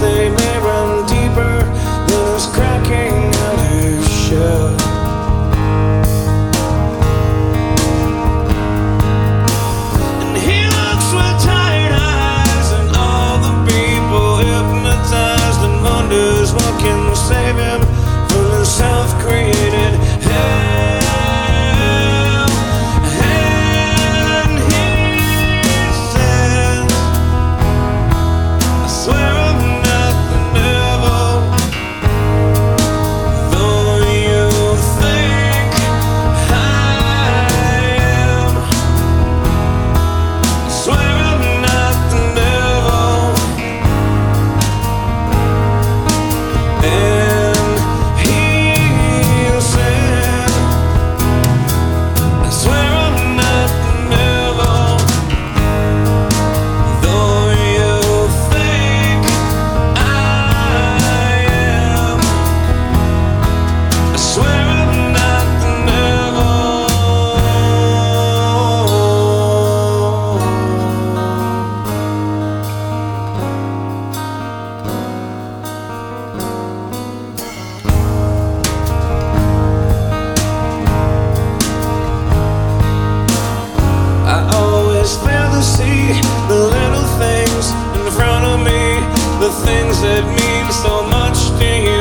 they may the things that mean so much to you.